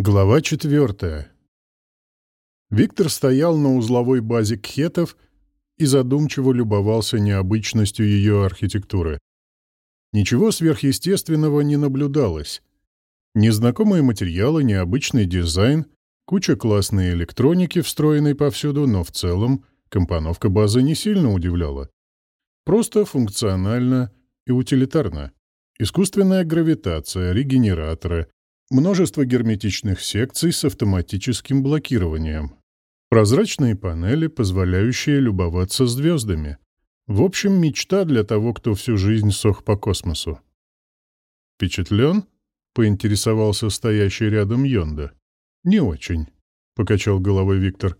Глава четвертая. Виктор стоял на узловой базе кхетов и задумчиво любовался необычностью ее архитектуры. Ничего сверхъестественного не наблюдалось. Незнакомые материалы, необычный дизайн, куча классной электроники, встроенной повсюду, но в целом компоновка базы не сильно удивляла. Просто функционально и утилитарно. Искусственная гравитация, регенераторы, множество герметичных секций с автоматическим блокированием, прозрачные панели, позволяющие любоваться звездами. В общем, мечта для того, кто всю жизнь сох по космосу. «Впечатлен?» — поинтересовался стоящий рядом Йонда. «Не очень», — покачал головой Виктор.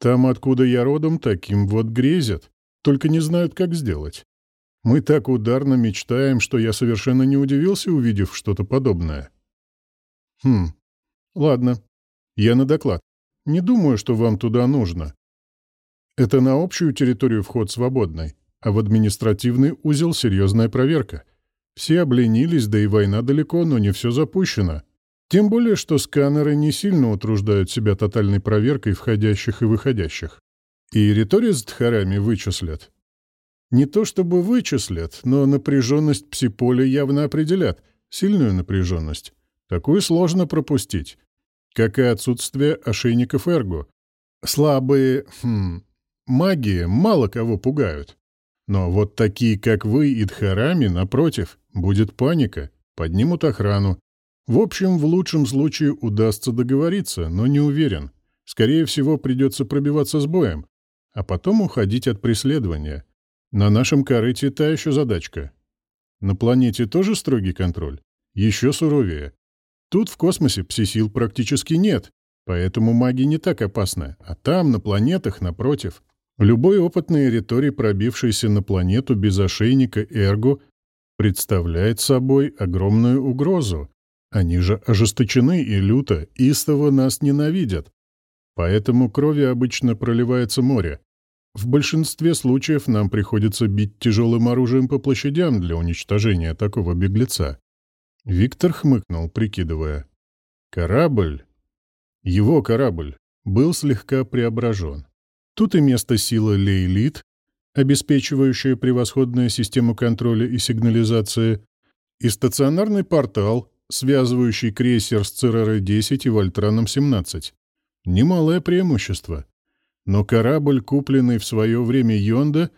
«Там, откуда я родом, таким вот грезят, только не знают, как сделать. Мы так ударно мечтаем, что я совершенно не удивился, увидев что-то подобное». «Хм. Ладно. Я на доклад. Не думаю, что вам туда нужно. Это на общую территорию вход свободный, а в административный узел серьезная проверка. Все обленились, да и война далеко, но не все запущено. Тем более, что сканеры не сильно утруждают себя тотальной проверкой входящих и выходящих. И ритории с дхарами вычислят. Не то чтобы вычислят, но напряженность псиполя явно определят, сильную напряженность. Такую сложно пропустить. Как и отсутствие ошейников эрго. Слабые, хм, магии мало кого пугают. Но вот такие, как вы и Дхарами, напротив, будет паника, поднимут охрану. В общем, в лучшем случае удастся договориться, но не уверен. Скорее всего, придется пробиваться с боем, а потом уходить от преследования. На нашем корыте та еще задачка. На планете тоже строгий контроль? Еще суровее. Тут в космосе пси-сил практически нет, поэтому маги не так опасны, а там, на планетах, напротив. Любой опытный риторий, пробившийся на планету без ошейника Эрго, представляет собой огромную угрозу. Они же ожесточены и люто, истово нас ненавидят. Поэтому крови обычно проливается море. В большинстве случаев нам приходится бить тяжелым оружием по площадям для уничтожения такого беглеца. Виктор хмыкнул, прикидывая. Корабль, его корабль, был слегка преображен. Тут и место силы Лейлит, обеспечивающая превосходную систему контроля и сигнализации, и стационарный портал, связывающий крейсер с ЦРР-10 и Вольтраном-17. Немалое преимущество. Но корабль, купленный в свое время Йонда,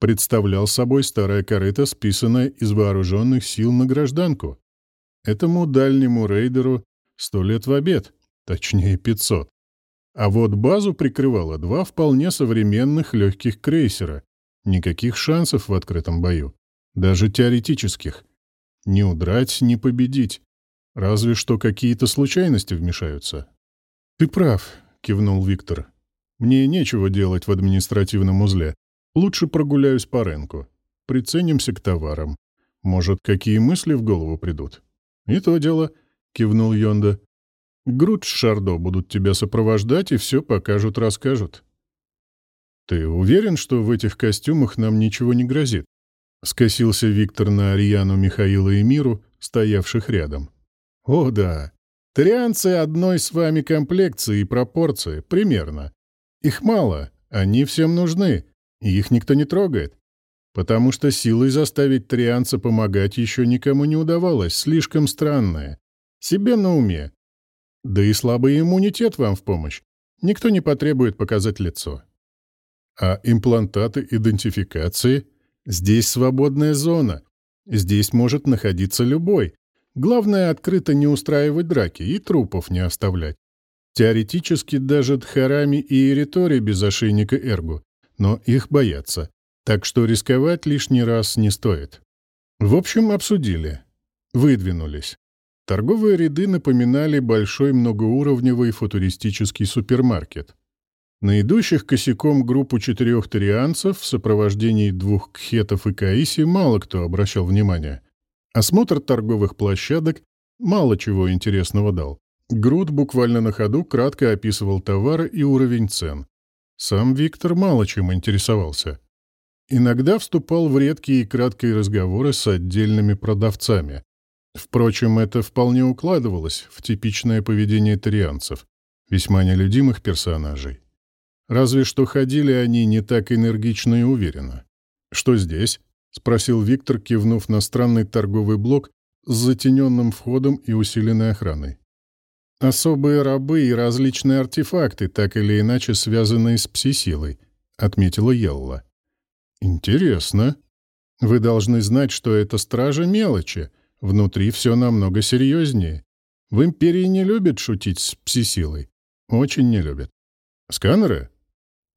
представлял собой старое корыто, списанное из вооруженных сил на гражданку. Этому дальнему рейдеру сто лет в обед, точнее пятьсот. А вот базу прикрывало два вполне современных легких крейсера. Никаких шансов в открытом бою. Даже теоретических. Не удрать, не победить. Разве что какие-то случайности вмешаются. «Ты прав», — кивнул Виктор. «Мне нечего делать в административном узле. Лучше прогуляюсь по рынку. Приценимся к товарам. Может, какие мысли в голову придут?» «И то дело», — кивнул Йонда. «Груд с Шардо будут тебя сопровождать и все покажут-расскажут». «Ты уверен, что в этих костюмах нам ничего не грозит?» — скосился Виктор на Ариану, Михаила и Миру, стоявших рядом. «О, да. Трианцы одной с вами комплекции и пропорции, примерно. Их мало, они всем нужны, и их никто не трогает потому что силой заставить трианца помогать еще никому не удавалось, слишком странное. Себе на уме. Да и слабый иммунитет вам в помощь. Никто не потребует показать лицо. А имплантаты идентификации? Здесь свободная зона. Здесь может находиться любой. Главное, открыто не устраивать драки и трупов не оставлять. Теоретически даже Дхарами и Эритори без ошейника Эргу, но их боятся. Так что рисковать лишний раз не стоит. В общем, обсудили. Выдвинулись. Торговые ряды напоминали большой многоуровневый футуристический супермаркет. На идущих косяком группу четырех тарианцев в сопровождении двух кхетов и каиси мало кто обращал внимание. Осмотр торговых площадок мало чего интересного дал. Груд буквально на ходу кратко описывал товары и уровень цен. Сам Виктор мало чем интересовался. Иногда вступал в редкие и краткие разговоры с отдельными продавцами. Впрочем, это вполне укладывалось в типичное поведение тарианцев, весьма нелюдимых персонажей. Разве что ходили они не так энергично и уверенно. «Что здесь?» — спросил Виктор, кивнув на странный торговый блок с затененным входом и усиленной охраной. «Особые рабы и различные артефакты, так или иначе связанные с пси-силой», — отметила Елла. «Интересно. Вы должны знать, что это стража мелочи. Внутри все намного серьезнее. В Империи не любят шутить с пси-силой. Очень не любят. Сканеры?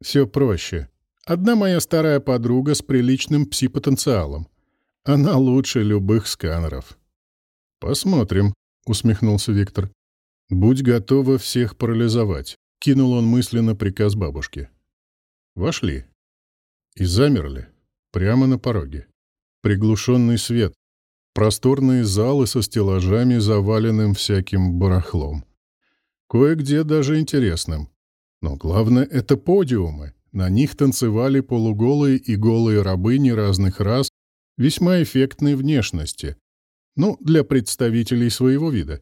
Все проще. Одна моя старая подруга с приличным пси-потенциалом. Она лучше любых сканеров. «Посмотрим», — усмехнулся Виктор. «Будь готова всех парализовать», — кинул он мысленно приказ бабушке. Вошли. И замерли. Прямо на пороге. Приглушенный свет. Просторные залы со стеллажами, заваленным всяким барахлом. Кое-где даже интересным. Но главное — это подиумы. На них танцевали полуголые и голые рабыни разных рас, весьма эффектной внешности. Ну, для представителей своего вида.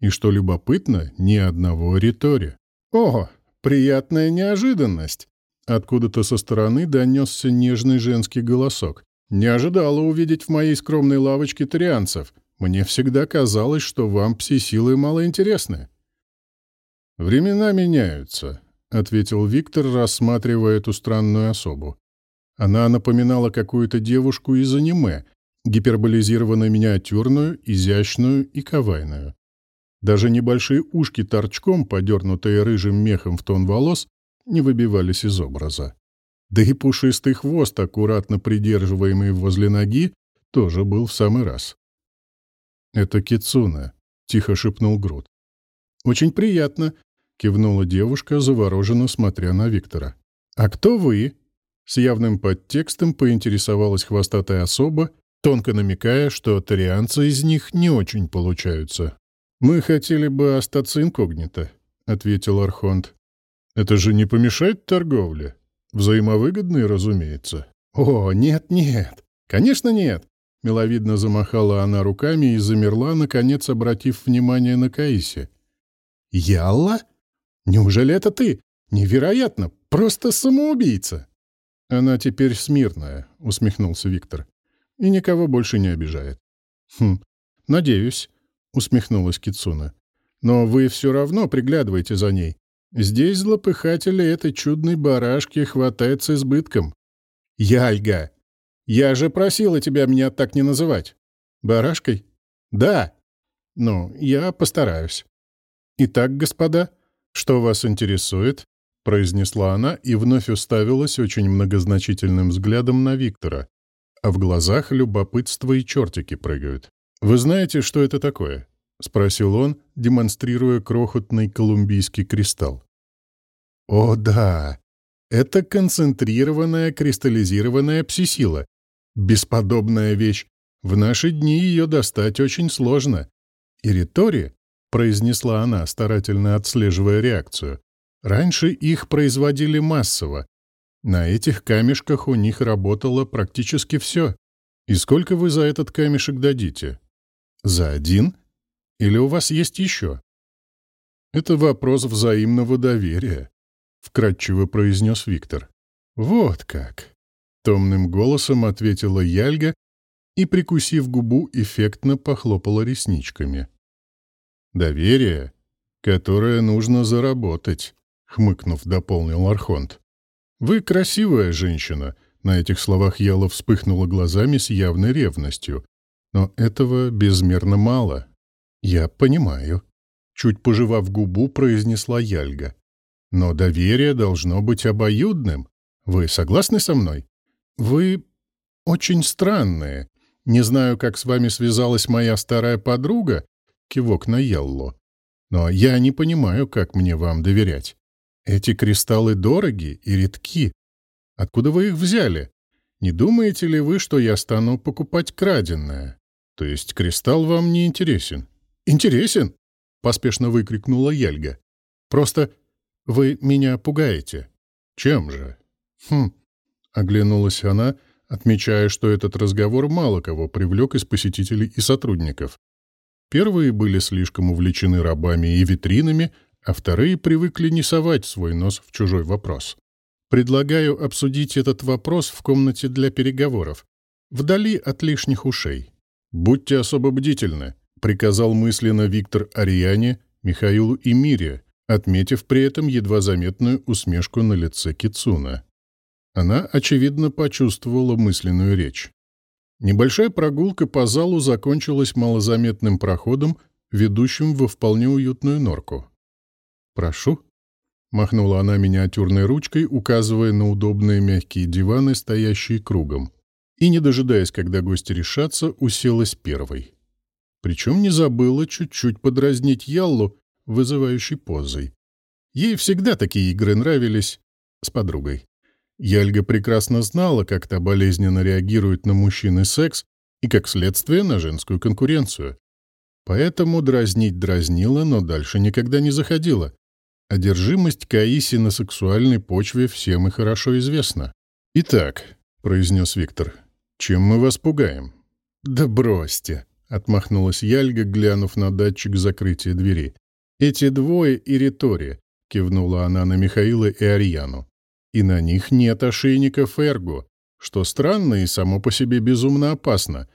И что любопытно, ни одного ритори. Ого, приятная неожиданность! Откуда-то со стороны донесся нежный женский голосок. «Не ожидала увидеть в моей скромной лавочке тарианцев. Мне всегда казалось, что вам пси-силы малоинтересны». «Времена меняются», — ответил Виктор, рассматривая эту странную особу. Она напоминала какую-то девушку из аниме, гиперболизированно миниатюрную, изящную и кавайную. Даже небольшие ушки торчком, подернутые рыжим мехом в тон волос, не выбивались из образа. Да и пушистый хвост, аккуратно придерживаемый возле ноги, тоже был в самый раз. «Это Кицуна», — тихо шепнул Грут. «Очень приятно», — кивнула девушка, завороженно смотря на Виктора. «А кто вы?» С явным подтекстом поинтересовалась хвостатая особа, тонко намекая, что тарианцы из них не очень получаются. «Мы хотели бы остаться инкогнито», — ответил Архонт. Это же не помешает торговле? Взаимовыгодной, разумеется. О, нет-нет, конечно нет. Миловидно замахала она руками и замерла, наконец обратив внимание на Каиси. «Ялла? Неужели это ты? Невероятно! Просто самоубийца!» «Она теперь смирная», — усмехнулся Виктор. «И никого больше не обижает». «Хм, надеюсь», — усмехнулась Кицуна. «Но вы все равно приглядывайте за ней. Здесь злопыхатели этой чудной барашки хватает с избытком. Яльга, я же просила тебя меня так не называть. Барашкой? Да. Ну, я постараюсь. Итак, господа, что вас интересует? произнесла она и вновь уставилась очень многозначительным взглядом на Виктора, а в глазах любопытство и чертики прыгают. «Вы знаете, что это такое?» — спросил он, демонстрируя крохотный колумбийский кристалл. «О, да! Это концентрированная кристаллизированная псисила. Бесподобная вещь. В наши дни ее достать очень сложно. И ритори, — произнесла она, старательно отслеживая реакцию, — раньше их производили массово. На этих камешках у них работало практически все. И сколько вы за этот камешек дадите? За один? Или у вас есть еще? Это вопрос взаимного доверия, вкратчиво произнес Виктор. Вот как. Томным голосом ответила Яльга и, прикусив губу, эффектно похлопала ресничками. «Доверие, которое нужно заработать», — хмыкнув, дополнил Архонт. «Вы красивая женщина», — на этих словах Яла вспыхнула глазами с явной ревностью. «Но этого безмерно мало. «Я понимаю», — чуть пожевав губу, произнесла Яльга. «Но доверие должно быть обоюдным. Вы согласны со мной? Вы очень странные. Не знаю, как с вами связалась моя старая подруга, кивок на Ялло. Но я не понимаю, как мне вам доверять. Эти кристаллы дороги и редки. Откуда вы их взяли? Не думаете ли вы, что я стану покупать краденое? То есть кристалл вам не интересен?» Интересен!» — поспешно выкрикнула Ельга. «Просто вы меня пугаете». «Чем же?» «Хм...» — оглянулась она, отмечая, что этот разговор мало кого привлек из посетителей и сотрудников. Первые были слишком увлечены рабами и витринами, а вторые привыкли не совать свой нос в чужой вопрос. Предлагаю обсудить этот вопрос в комнате для переговоров, вдали от лишних ушей. Будьте особо бдительны, приказал мысленно Виктор Ариане, Михаилу и Мире, отметив при этом едва заметную усмешку на лице Кицуна. Она, очевидно, почувствовала мысленную речь. Небольшая прогулка по залу закончилась малозаметным проходом, ведущим во вполне уютную норку. «Прошу», — махнула она миниатюрной ручкой, указывая на удобные мягкие диваны, стоящие кругом. И, не дожидаясь, когда гости решатся, уселась первой. Причем не забыла чуть-чуть подразнить Яллу, вызывающей позой. Ей всегда такие игры нравились с подругой. Яльга прекрасно знала, как та болезненно реагирует на мужчин и секс, и, как следствие, на женскую конкуренцию. Поэтому дразнить дразнила, но дальше никогда не заходила. Одержимость Каиси на сексуальной почве всем и хорошо известна. «Итак», — произнес Виктор, — «чем мы вас пугаем?» «Да бросьте», — отмахнулась Яльга, глянув на датчик закрытия двери. «Эти двое и Ритори», — кивнула она на Михаила и Арьяну и на них нет ошейников эрго, что странно и само по себе безумно опасно.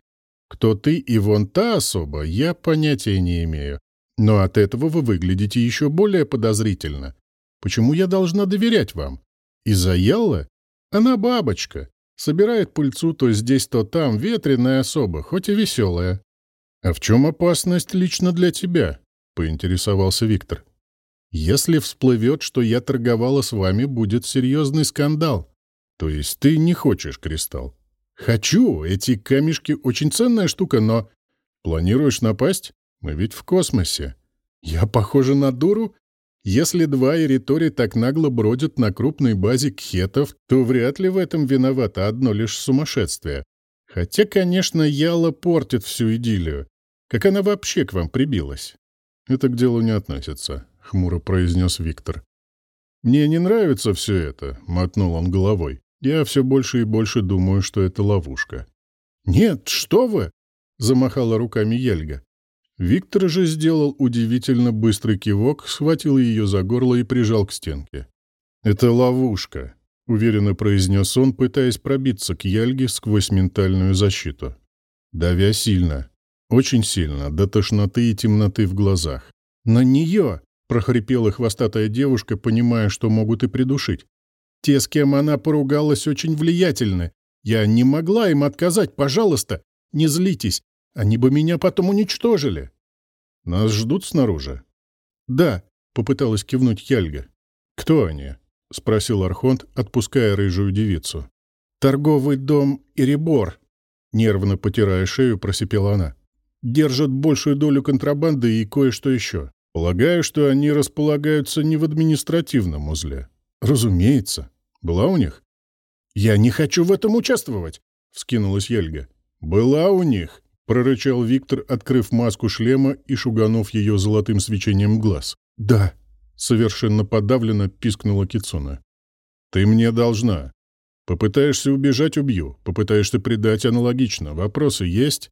Кто ты и вон та особа, я понятия не имею. Но от этого вы выглядите еще более подозрительно. Почему я должна доверять вам? Из-за Яллы? Она бабочка. Собирает пыльцу то здесь, то там, ветреная особа, хоть и веселая. А в чем опасность лично для тебя? Поинтересовался Виктор. Если всплывет, что я торговала с вами, будет серьезный скандал. То есть ты не хочешь кристалл? Хочу. Эти камешки очень ценная штука, но... Планируешь напасть? Мы ведь в космосе. Я похожа на дуру? Если два эритори так нагло бродят на крупной базе кхетов, то вряд ли в этом виновато одно лишь сумасшествие. Хотя, конечно, Яла портит всю идиллию. Как она вообще к вам прибилась? Это к делу не относится. — хмуро произнес Виктор. «Мне не нравится все это», — мотнул он головой. «Я все больше и больше думаю, что это ловушка». «Нет, что вы!» — замахала руками Ельга. Виктор же сделал удивительно быстрый кивок, схватил ее за горло и прижал к стенке. «Это ловушка», — уверенно произнес он, пытаясь пробиться к Яльге сквозь ментальную защиту. Давя сильно, очень сильно, до тошноты и темноты в глазах. «На нее!» прохрипела хвостатая девушка, понимая, что могут и придушить. Те, с кем она поругалась, очень влиятельны. Я не могла им отказать, пожалуйста, не злитесь. Они бы меня потом уничтожили. Нас ждут снаружи? Да, попыталась кивнуть Яльга. Кто они? спросил Архонт, отпуская рыжую девицу. Торговый дом Ирибор, нервно потирая шею, просипела она. Держат большую долю контрабанды и кое-что еще. Полагаю, что они располагаются не в административном узле. Разумеется. Была у них? Я не хочу в этом участвовать, вскинулась Ельга. Была у них, прорычал Виктор, открыв маску шлема и шуганув ее золотым свечением глаз. Да, совершенно подавленно пискнула Кицуна. Ты мне должна. Попытаешься убежать — убью. Попытаешься предать — аналогично. Вопросы есть?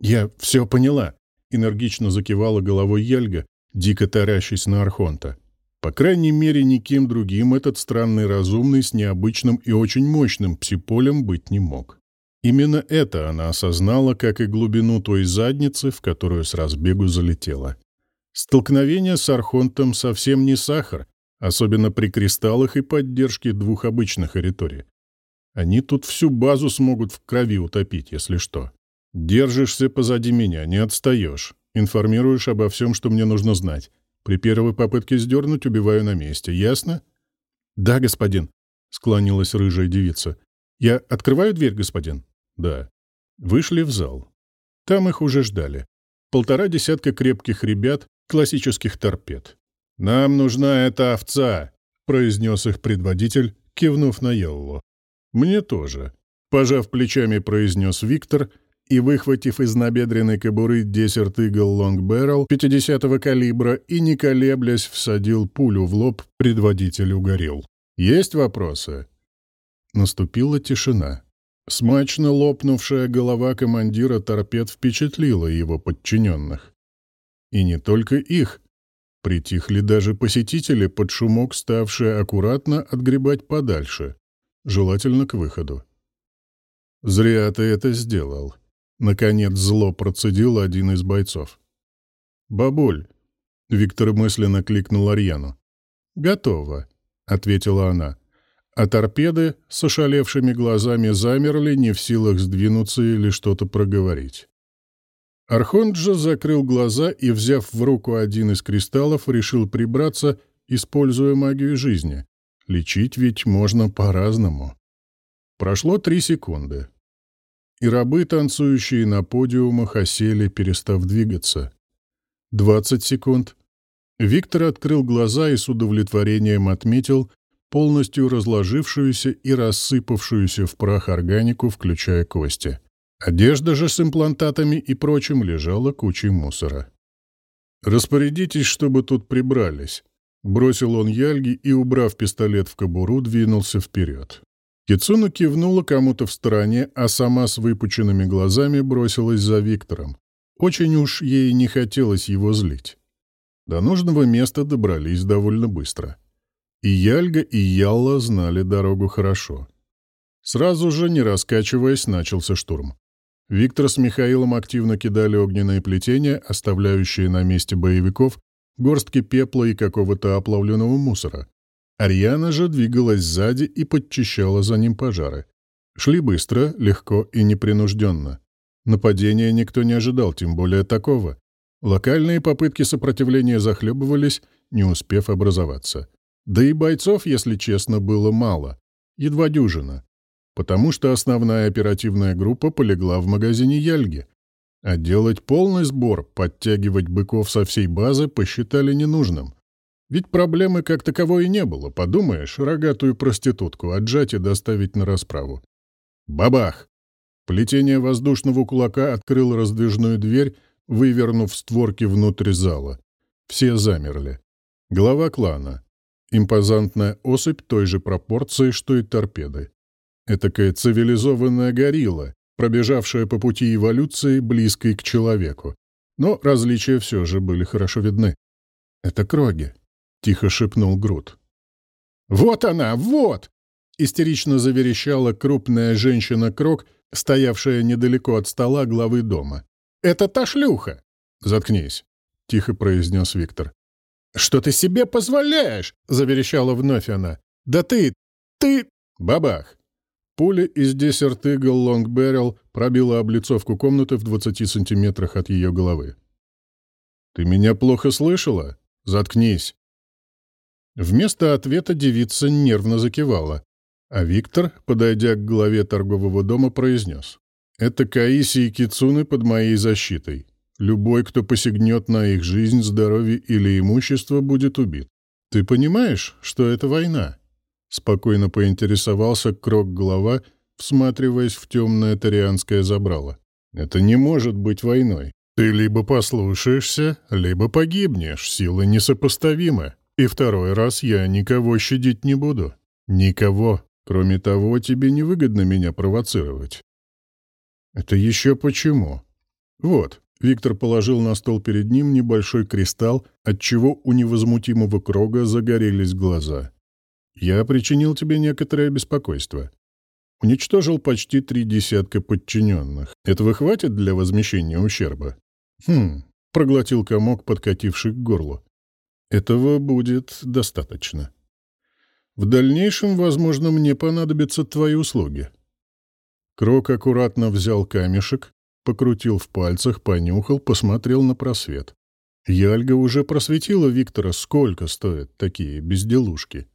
Я все поняла. Энергично закивала головой Ельга, дико таращась на Архонта. По крайней мере, никем другим этот странный разумный с необычным и очень мощным псиполем быть не мог. Именно это она осознала, как и глубину той задницы, в которую с разбегу залетела. Столкновение с Архонтом совсем не сахар, особенно при кристаллах и поддержке двух обычных ариторий. Они тут всю базу смогут в крови утопить, если что. Держишься позади меня, не отстаешь. Информируешь обо всем, что мне нужно знать. При первой попытке сдернуть убиваю на месте. Ясно? Да, господин, склонилась рыжая девица. Я открываю дверь, господин? Да. Вышли в зал. Там их уже ждали. Полтора десятка крепких ребят, классических торпед. «Нам нужна эта овца», — произнес их предводитель, кивнув на Еллу. «Мне тоже», — пожав плечами, произнес Виктор и, выхватив из набедренной кобуры Desert Eagle Long Barrel 50-го калибра и, не колеблясь, всадил пулю в лоб предводителю горел. «Есть вопросы?» Наступила тишина. Смачно лопнувшая голова командира торпед впечатлила его подчиненных. И не только их. Притихли даже посетители под шумок, ставшие аккуратно отгребать подальше, желательно к выходу. «Зря ты это сделал», — наконец зло процедил один из бойцов. «Бабуль», — Виктор мысленно кликнул Арьяну. «Готово», — ответила она а торпеды с ошалевшими глазами замерли, не в силах сдвинуться или что-то проговорить. Архонджа закрыл глаза и, взяв в руку один из кристаллов, решил прибраться, используя магию жизни. Лечить ведь можно по-разному. Прошло три секунды. И рабы, танцующие на подиумах, осели, перестав двигаться. Двадцать секунд. Виктор открыл глаза и с удовлетворением отметил, полностью разложившуюся и рассыпавшуюся в прах органику, включая кости. Одежда же с имплантатами и прочим лежала кучей мусора. «Распорядитесь, чтобы тут прибрались», — бросил он Яльги и, убрав пистолет в кобуру, двинулся вперед. Кицуна кивнула кому-то в стороне, а сама с выпученными глазами бросилась за Виктором. Очень уж ей не хотелось его злить. До нужного места добрались довольно быстро. И Яльга, и Ялла знали дорогу хорошо. Сразу же, не раскачиваясь, начался штурм. Виктор с Михаилом активно кидали огненные плетения, оставляющие на месте боевиков горстки пепла и какого-то оплавленного мусора. Ариана же двигалась сзади и подчищала за ним пожары. Шли быстро, легко и непринужденно. Нападения никто не ожидал, тем более такого. Локальные попытки сопротивления захлебывались, не успев образоваться. Да и бойцов, если честно, было мало, едва дюжина, потому что основная оперативная группа полегла в магазине Яльги, а делать полный сбор, подтягивать быков со всей базы посчитали ненужным. Ведь проблемы как таковой и не было, подумаешь, рогатую проститутку отжать и доставить на расправу. Бабах! Плетение воздушного кулака открыл раздвижную дверь, вывернув створки внутрь зала. Все замерли. Глава клана, Импозантная особь той же пропорции, что и торпеды. Этакая цивилизованная горилла, пробежавшая по пути эволюции, близкой к человеку. Но различия все же были хорошо видны. «Это Кроги», — тихо шепнул Грут. «Вот она, вот!» — истерично заверещала крупная женщина-крок, стоявшая недалеко от стола главы дома. «Это та шлюха!» «Заткнись», — тихо произнес Виктор. «Что ты себе позволяешь?» — заверещала вновь она. «Да ты... ты...» Бабах! Пуля из Desert Eagle Long Barrel пробила облицовку комнаты в 20 сантиметрах от ее головы. «Ты меня плохо слышала? Заткнись!» Вместо ответа девица нервно закивала, а Виктор, подойдя к главе торгового дома, произнес. «Это Каиси и Кицуны под моей защитой. Любой, кто посягнет на их жизнь, здоровье или имущество, будет убит. Ты понимаешь, что это война?» Спокойно поинтересовался Крок-глава, всматриваясь в темное тарианское забрало. «Это не может быть войной. Ты либо послушаешься, либо погибнешь, силы несопоставимы. И второй раз я никого щадить не буду. Никого. Кроме того, тебе невыгодно меня провоцировать». «Это еще почему?» «Вот, Виктор положил на стол перед ним небольшой кристалл, отчего у невозмутимого Крога загорелись глаза. «Я причинил тебе некоторое беспокойство. Уничтожил почти три десятка подчиненных. Этого хватит для возмещения ущерба?» «Хм», — проглотил комок, подкативший к горлу. «Этого будет достаточно. В дальнейшем, возможно, мне понадобятся твои услуги». Крок аккуратно взял камешек, покрутил в пальцах, понюхал, посмотрел на просвет. Яльга уже просветила Виктора, сколько стоят такие безделушки.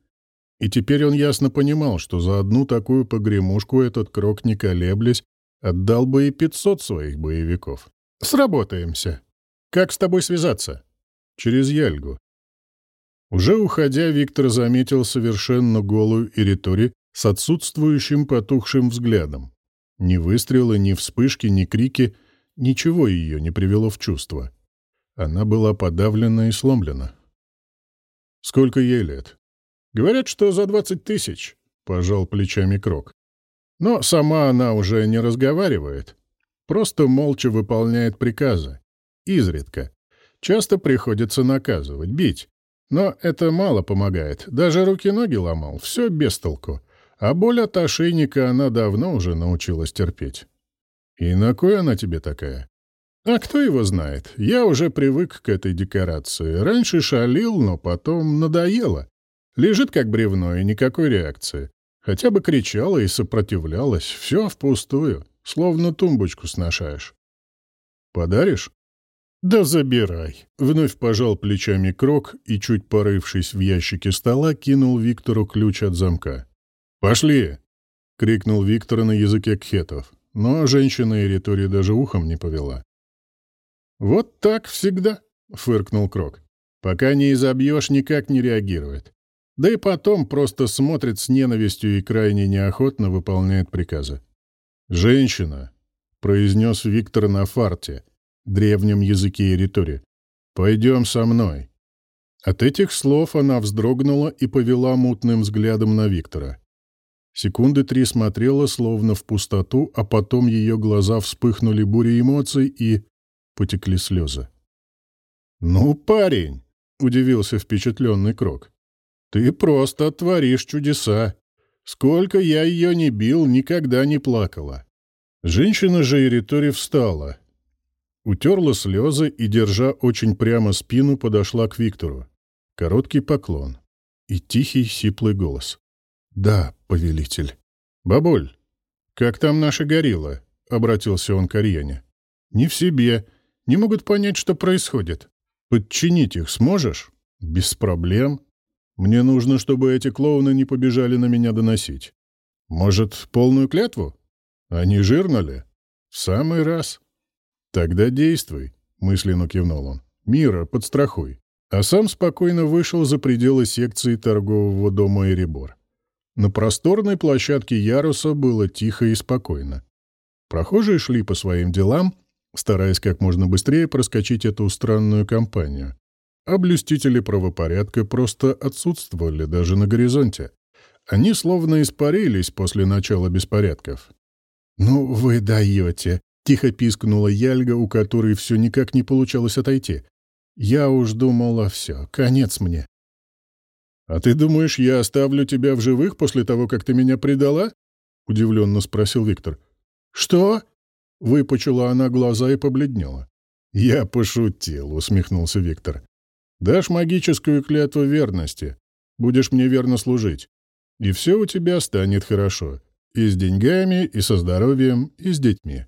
И теперь он ясно понимал, что за одну такую погремушку этот крок, не колеблясь, отдал бы и пятьсот своих боевиков. «Сработаемся. Как с тобой связаться?» «Через Яльгу». Уже уходя, Виктор заметил совершенно голую Иритори с отсутствующим потухшим взглядом. Ни выстрелы, ни вспышки, ни крики, ничего ее не привело в чувство. Она была подавлена и сломлена. «Сколько ей лет?» «Говорят, что за двадцать тысяч», — пожал плечами Крок. Но сама она уже не разговаривает. Просто молча выполняет приказы. Изредка. Часто приходится наказывать, бить. Но это мало помогает. Даже руки-ноги ломал. Все без толку. А боль от ошейника она давно уже научилась терпеть. И на кой она тебе такая? А кто его знает? Я уже привык к этой декорации. Раньше шалил, но потом надоело. Лежит как бревно и никакой реакции. Хотя бы кричала и сопротивлялась. Все впустую. Словно тумбочку сношаешь. Подаришь? Да забирай. Вновь пожал плечами Крок и, чуть порывшись в ящике стола, кинул Виктору ключ от замка. «Пошли!» — крикнул Виктор на языке кхетов. Но женщина Эритори даже ухом не повела. «Вот так всегда», — фыркнул Крок. «Пока не изобьешь, никак не реагирует. Да и потом просто смотрит с ненавистью и крайне неохотно выполняет приказы. «Женщина», — произнес Виктор на фарте, древнем языке Эритори, — «пойдем со мной». От этих слов она вздрогнула и повела мутным взглядом на Виктора. Секунды три смотрела словно в пустоту, а потом ее глаза вспыхнули бурей эмоций и потекли слезы. «Ну, парень!» — удивился впечатленный Крок. «Ты просто творишь чудеса. Сколько я ее не бил, никогда не плакала». Женщина же Эритори встала, утерла слезы и, держа очень прямо спину, подошла к Виктору. Короткий поклон и тихий сиплый голос. «Да, повелитель». «Бабуль, как там наша горилла?» — обратился он к Ариане. «Не в себе. Не могут понять, что происходит. Подчинить их сможешь?» «Без проблем. Мне нужно, чтобы эти клоуны не побежали на меня доносить. Может, полную клятву? Они жирнули? В самый раз». «Тогда действуй», — мысленно кивнул он. «Мира, подстрахуй». А сам спокойно вышел за пределы секции торгового дома Эребор. На просторной площадке яруса было тихо и спокойно. Прохожие шли по своим делам, стараясь как можно быстрее проскочить эту странную компанию. А блюстители правопорядка просто отсутствовали даже на горизонте. Они словно испарились после начала беспорядков. «Ну вы даете!» — тихо пискнула Яльга, у которой все никак не получалось отойти. «Я уж думала, все, конец мне. «А ты думаешь, я оставлю тебя в живых после того, как ты меня предала?» — удивленно спросил Виктор. «Что?» — выпучила она глаза и побледнела. «Я пошутил», — усмехнулся Виктор. «Дашь магическую клятву верности. Будешь мне верно служить. И все у тебя станет хорошо. И с деньгами, и со здоровьем, и с детьми.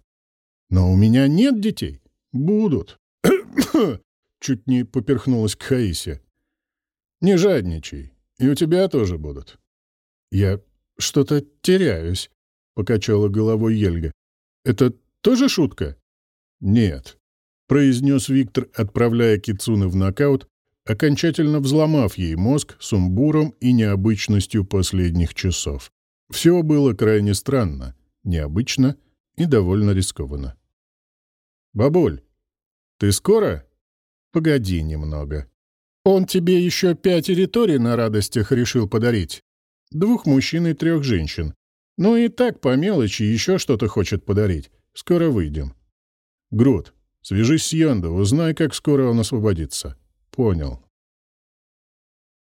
Но у меня нет детей. Будут». Чуть не поперхнулась Кхаисия. Не жадничай, и у тебя тоже будут. Я что-то теряюсь, покачала головой Ельга. Это тоже шутка? Нет, произнес Виктор, отправляя Кицуны в нокаут, окончательно взломав ей мозг сумбуром и необычностью последних часов. Все было крайне странно, необычно и довольно рискованно. «Бабуль, ты скоро?» «Погоди немного», он тебе еще пять территорий на радостях решил подарить. Двух мужчин и трех женщин. Ну и так по мелочи еще что-то хочет подарить. Скоро выйдем. Груд, свяжись с Яндо, узнай, как скоро он освободится. Понял.